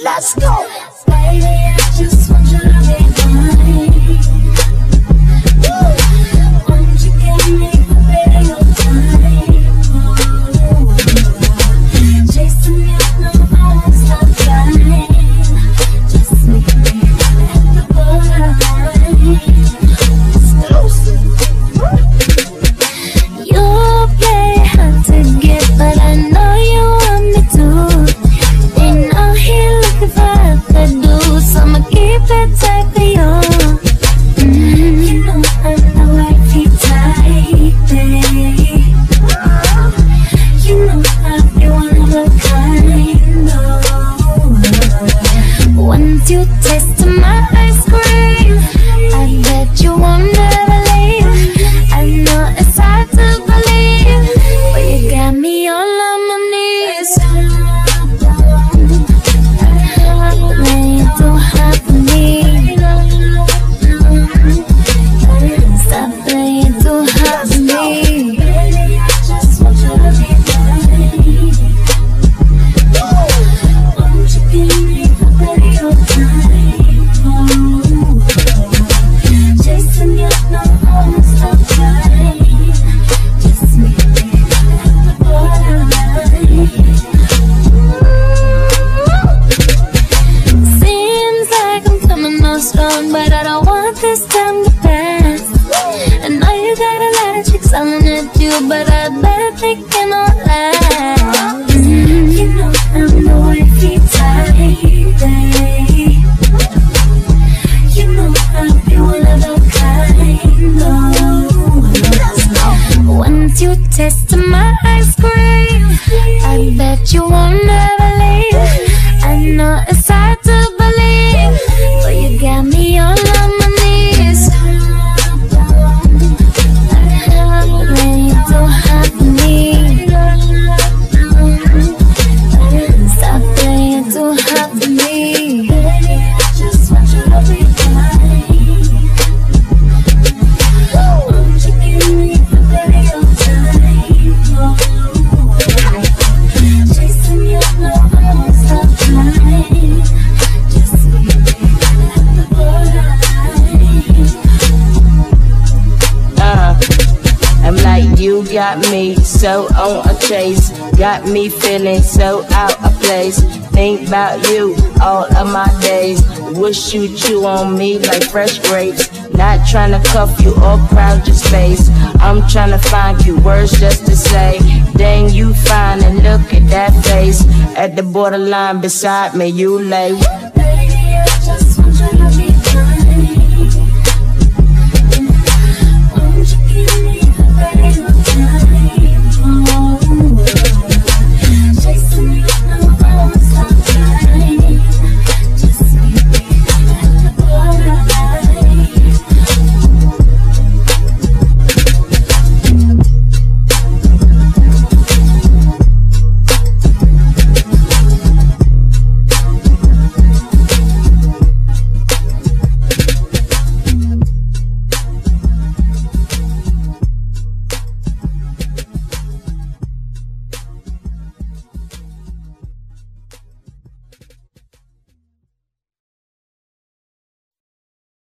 Let's go. Baby, oh. Once on strong, but I don't want this time to pass. I know you got a lot of chicks hollering at you, but I bet they cannot last. You know I'm the wifey type. You know I feel one of a kind. Once you taste my ice cream, I bet you won't never leave. I know it's hard got me so on a chase. Got me feeling so out of place. Think about you all of my days. Wish you chew on me like fresh grapes. Not trying to cuff you or crowd your space. I'm trying to find you words just to say. Dang, you fine and look at that face. At the borderline beside me, you lay.